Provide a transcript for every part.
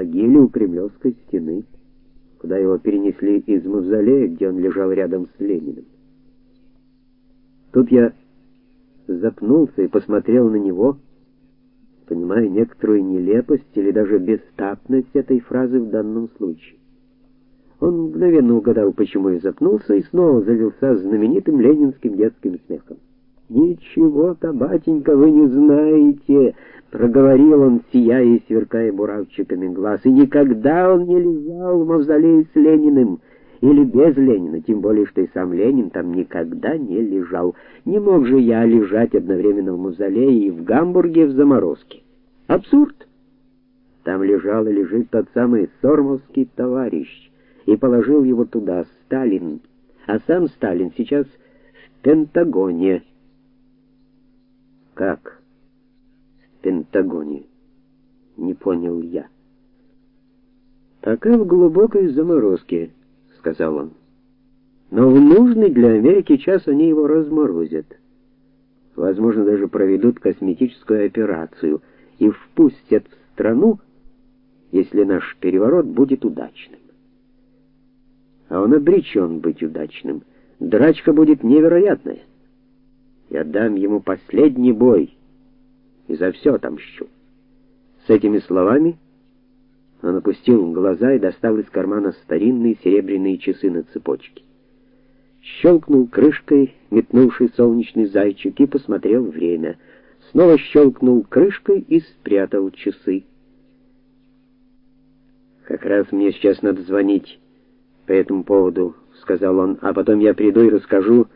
могиле у Кремлевской стены, куда его перенесли из мавзолея, где он лежал рядом с Лениным. Тут я запнулся и посмотрел на него, понимая некоторую нелепость или даже бестактность этой фразы в данном случае. Он мгновенно угадал, почему я запнулся, и снова залился знаменитым ленинским детским смехом. «Ничего-то, батенька, вы не знаете!» — проговорил он, сияя и сверкая буравчиками глаз. «И никогда он не лежал в мавзолее с Лениным!» или без Ленина, тем более что и сам Ленин там никогда не лежал. Не мог же я лежать одновременно в мавзолее и в Гамбурге в заморозке. Абсурд. Там лежал и лежит тот самый Сормовский товарищ, и положил его туда Сталин. А сам Сталин сейчас в Пентагоне. Как? В Пентагоне? Не понял я. Пока в глубокой заморозке сказал он. Но в нужный для Америки час они его разморозят. Возможно, даже проведут косметическую операцию и впустят в страну, если наш переворот будет удачным. А он обречен быть удачным. Драчка будет невероятная. Я дам ему последний бой и за все отомщу. С этими словами он опустил глаза и достал из кармана старинные серебряные часы на цепочке. Щелкнул крышкой метнувший солнечный зайчик и посмотрел время. Снова щелкнул крышкой и спрятал часы. Как раз мне сейчас надо звонить по этому поводу, сказал он, а потом я приду и расскажу,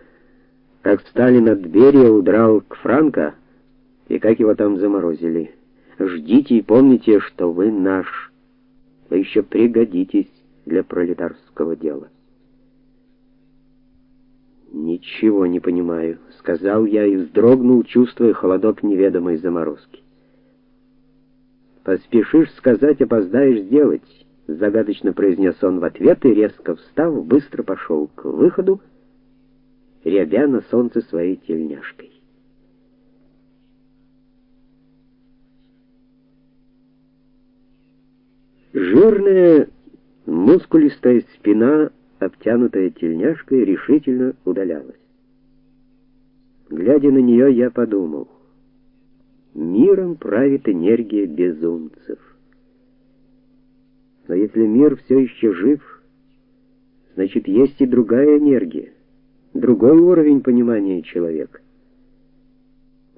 как Сталин от Берия удрал к Франко и как его там заморозили. Ждите и помните, что вы наш вы еще пригодитесь для пролетарского дела. Ничего не понимаю, сказал я и вздрогнул, чувствуя холодок неведомой заморозки. Поспешишь сказать, опоздаешь сделать, загадочно произнес он в ответ и резко встав, быстро пошел к выходу, рябя на солнце своей тельняшкой. Жирная, мускулистая спина, обтянутая тельняшкой, решительно удалялась. Глядя на нее, я подумал: миром правит энергия безумцев. Но если мир все еще жив, значит, есть и другая энергия, другой уровень понимания человека.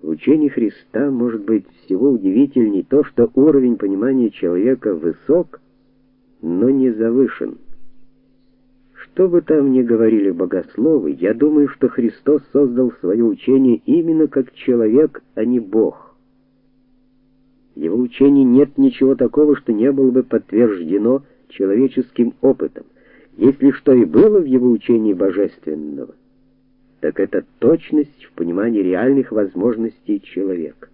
В учении Христа может быть всего удивительней то, что уровень понимания человека высок, но не завышен. Что бы там ни говорили богословы, я думаю, что Христос создал свое учение именно как человек, а не Бог. В его учении нет ничего такого, что не было бы подтверждено человеческим опытом. Если что и было в его учении божественного, так это точность в понимании реальных возможностей человека.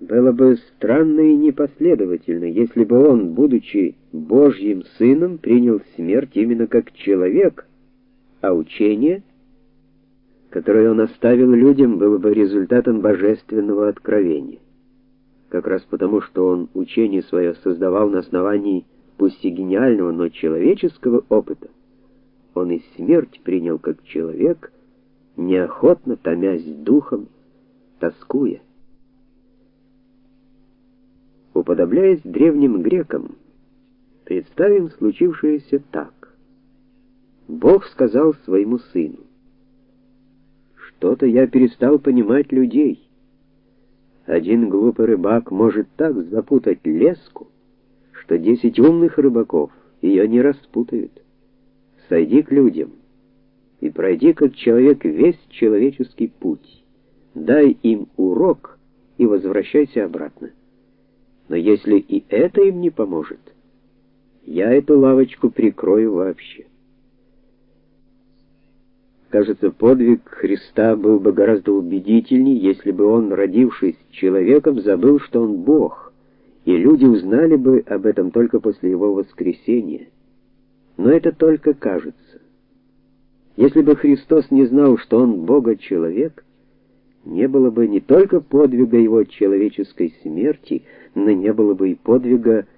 Было бы странно и непоследовательно, если бы он, будучи Божьим сыном, принял смерть именно как человек, а учение, которое он оставил людям, было бы результатом божественного откровения. Как раз потому, что он учение свое создавал на основании пусть и гениального, но человеческого опыта он и смерть принял как человек, неохотно томясь духом, тоскуя. Уподобляясь древним грекам, представим случившееся так. Бог сказал своему сыну: "Что-то я перестал понимать людей. Один глупый рыбак может так запутать леску, что десять умных рыбаков ее не распутают" сойди к людям и пройди как человек весь человеческий путь. Дай им урок и возвращайся обратно. Но если и это им не поможет, я эту лавочку прикрою вообще. Кажется, подвиг Христа был бы гораздо убедительнее, если бы он, родившись человеком, забыл, что он Бог, и люди узнали бы об этом только после его воскресения. Но это только кажется. Если бы Христос не знал, что он Бога-человек, не было бы не только подвига его человеческой смерти, но не было бы и подвига